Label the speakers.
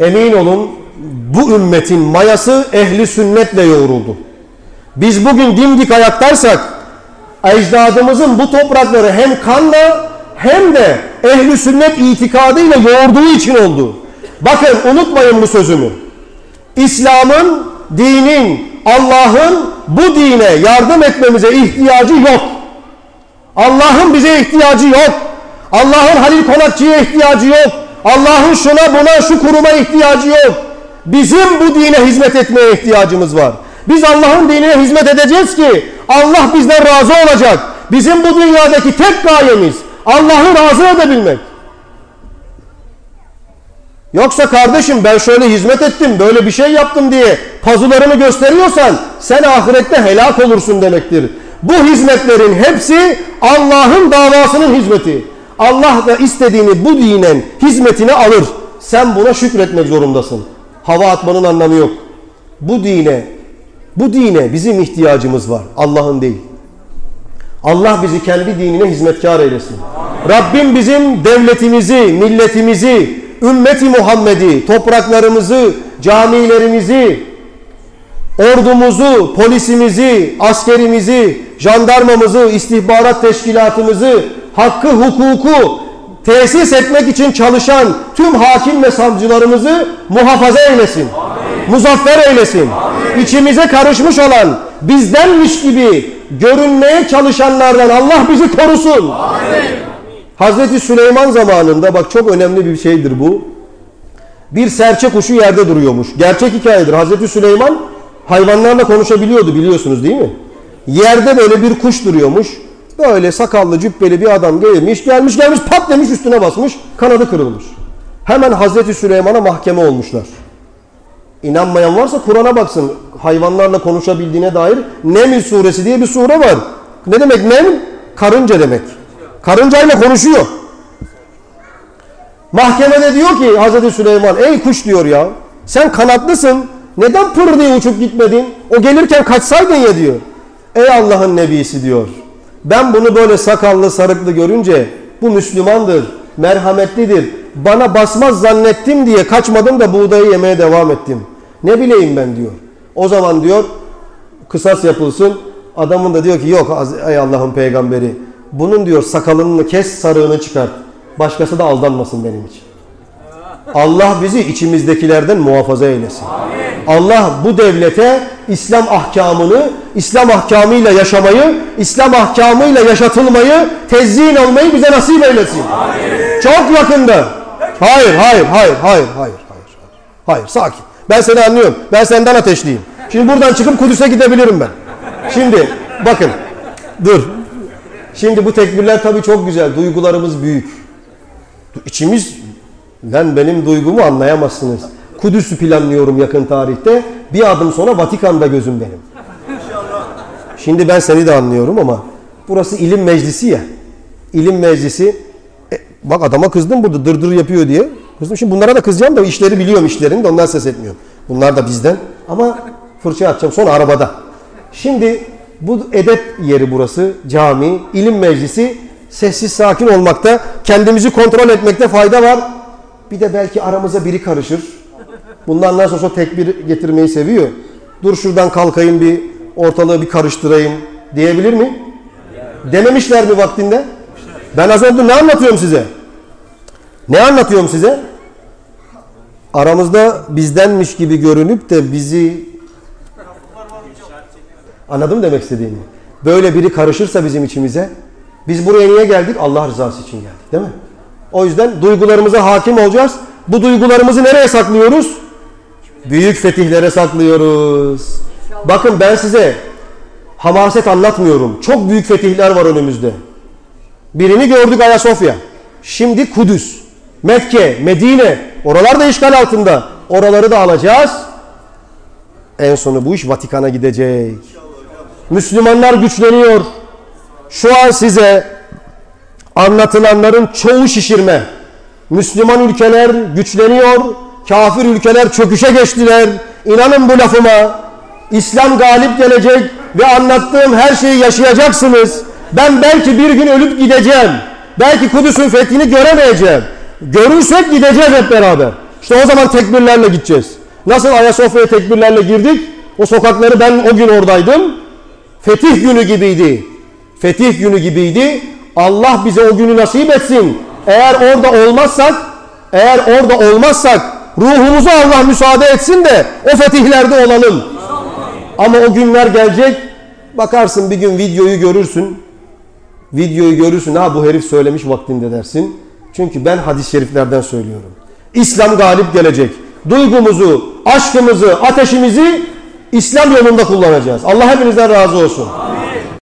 Speaker 1: Emin olun bu ümmetin mayası ehli sünnetle yoğruldu. Biz bugün dimdik ayaktaysak ecdadımızın bu toprakları hem kanla hem de ehli sünnet itikadıyla yoğurduğu için oldu. Bakın unutmayın bu sözümü. İslam'ın, dinin, Allah'ın bu dine yardım etmemize ihtiyacı yok. Allah'ın bize ihtiyacı yok. Allah'ın Halil Konakçı'ya ihtiyacı yok. Allah'ın şuna buna şu kuruma ihtiyacı yok. Bizim bu dine hizmet etmeye ihtiyacımız var. Biz Allah'ın dinine hizmet edeceğiz ki Allah bizden razı olacak. Bizim bu dünyadaki tek gayemiz Allah'ı razı edebilmek. Yoksa kardeşim ben şöyle hizmet ettim, böyle bir şey yaptım diye pazularını gösteriyorsan sen ahirette helak olursun demektir. Bu hizmetlerin hepsi Allah'ın davasının hizmeti. Allah da istediğini bu dinen hizmetine alır. Sen buna şükretmek zorundasın. Hava atmanın anlamı yok. Bu dine, bu dine bizim ihtiyacımız var. Allah'ın değil. Allah bizi kendi dinine hizmetkar eylesin. Rabbim bizim devletimizi, milletimizi, ümmeti Muhammed'i, topraklarımızı, camilerimizi, ordumuzu, polisimizi, askerimizi, jandarmamızı, istihbarat teşkilatımızı, hakkı, hukuku tesis etmek için çalışan tüm hakim ve savcılarımızı muhafaza eylesin. Amin. Muzaffer eylesin. Amin. İçimize karışmış olan bizdenmiş gibi görünmeye çalışanlardan Allah bizi korusun. Amin. Hazreti Süleyman zamanında bak çok önemli bir şeydir bu. Bir serçe kuşu yerde duruyormuş. Gerçek hikayedir. Hazreti Süleyman hayvanlarla konuşabiliyordu biliyorsunuz değil mi? Yerde böyle bir kuş duruyormuş. Böyle sakallı cübbeli bir adam gelmiş gelmiş gelmiş pat demiş üstüne basmış kanadı kırılmış. Hemen Hazreti Süleyman'a mahkeme olmuşlar. İnanmayan varsa Kur'an'a baksın. Hayvanlarla konuşabildiğine dair Neml suresi diye bir sure var. Ne demek Neml? Karınca demek. Karıncayla konuşuyor. Mahkemede diyor ki Hazreti Süleyman ey kuş diyor ya sen kanatlısın neden pır diye uçup gitmedin? O gelirken kaçsaydın ya diyor. Ey Allah'ın nebisi diyor. Ben bunu böyle sakallı sarıklı görünce bu Müslümandır, merhametlidir. Bana basmaz zannettim diye kaçmadım da buğdayı yemeye devam ettim. Ne bileyim ben diyor. O zaman diyor kısas yapılsın. Adamın da diyor ki yok ey Allah'ın peygamberi. Bunun diyor sakalını kes sarığını çıkart. Başkası da aldanmasın benim için. Allah bizi içimizdekilerden muhafaza eylesin. Amin. Allah bu devlete İslam ahkamını, İslam ahkamıyla yaşamayı, İslam ahkamıyla yaşatılmayı, tezyin olmayı bize nasip eylesin. Amin. Çok yakında. Hayır, hayır, hayır, hayır, hayır, hayır. Hayır, sakin. Ben seni anlıyorum. Ben senden ateşliyim. Şimdi buradan çıkıp Kudüs'e gidebilirim ben. Şimdi bakın. Dur. Şimdi bu tekbirler tabii çok güzel. Duygularımız büyük. İçimiz Lan benim duygumu anlayamazsınız. Kudüs'ü planlıyorum yakın tarihte. Bir adım sonra Vatikan'da gözüm benim. Şimdi ben seni de anlıyorum ama burası ilim meclisi ya. İlim meclisi. E, bak adama kızdım burada dırdır yapıyor diye. Kızdım şimdi bunlara da kızacağım da işleri biliyorum işlerini de onlar ses etmiyor. Bunlar da bizden. Ama fırça atacağım sonra arabada. Şimdi bu edep yeri burası. Cami, ilim meclisi. Sessiz sakin olmakta, kendimizi kontrol etmekte fayda var. Bir de belki aramıza biri karışır. Bundan nasıl olsa tekbir getirmeyi seviyor. Dur şuradan kalkayım bir ortalığı bir karıştırayım diyebilir mi? Dememişler mi vaktinde? Ben az önce ne anlatıyorum size? Ne anlatıyorum size? Aramızda bizdenmiş gibi görünüp de bizi anladım demek istediğimi. Böyle biri karışırsa bizim içimize biz buraya niye geldik? Allah rızası için geldik değil mi? O yüzden duygularımıza hakim olacağız. Bu duygularımızı nereye saklıyoruz? Büyük fetihlere saklıyoruz. Bakın ben size hamaset anlatmıyorum. Çok büyük fetihler var önümüzde. Birini gördük Ayasofya. Şimdi Kudüs, Mekke, Medine. Oralar da işgal altında. Oraları da alacağız. En sonu bu iş Vatikan'a gidecek. Müslümanlar güçleniyor. Şu an size anlatılanların çoğu şişirme. Müslüman ülkeler güçleniyor, kafir ülkeler çöküşe geçtiler. İnanın bu lafıma. İslam galip gelecek ve anlattığım her şeyi yaşayacaksınız. Ben belki bir gün ölüp gideceğim. Belki Kudüs'ün fethini göremeyeceğim. Görürsek gideceğiz hep beraber. İşte o zaman tekbirlerle gideceğiz. Nasıl Ayasofya'ya tekbirlerle girdik? O sokakları ben o gün oradaydım. Fetih günü gibiydi. Fetih günü gibiydi. Allah bize o günü nasip etsin. Eğer orada olmazsak, eğer orada olmazsak ruhumuzu Allah müsaade etsin de o fetihlerde olalım. Ama o günler gelecek. Bakarsın bir gün videoyu görürsün. Videoyu görürsün. Ha bu herif söylemiş vaktinde dersin. Çünkü ben hadis-i şeriflerden söylüyorum. İslam galip gelecek. Duygumuzu, aşkımızı, ateşimizi İslam yolunda kullanacağız. Allah hepinizden razı olsun.